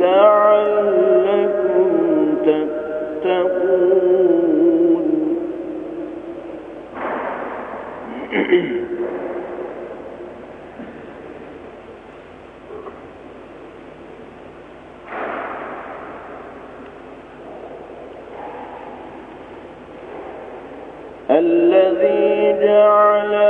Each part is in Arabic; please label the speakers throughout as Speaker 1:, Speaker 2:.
Speaker 1: لعلكم تتقون. الذي جعل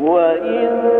Speaker 1: وإن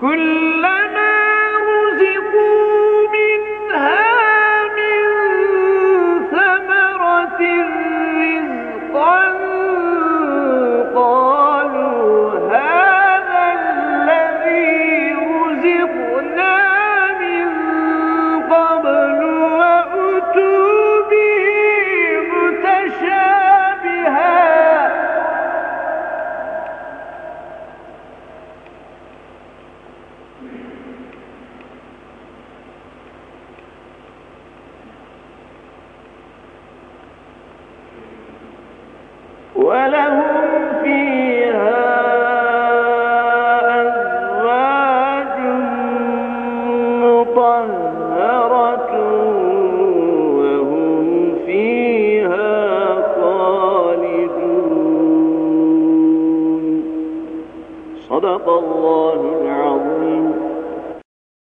Speaker 1: كلنا وله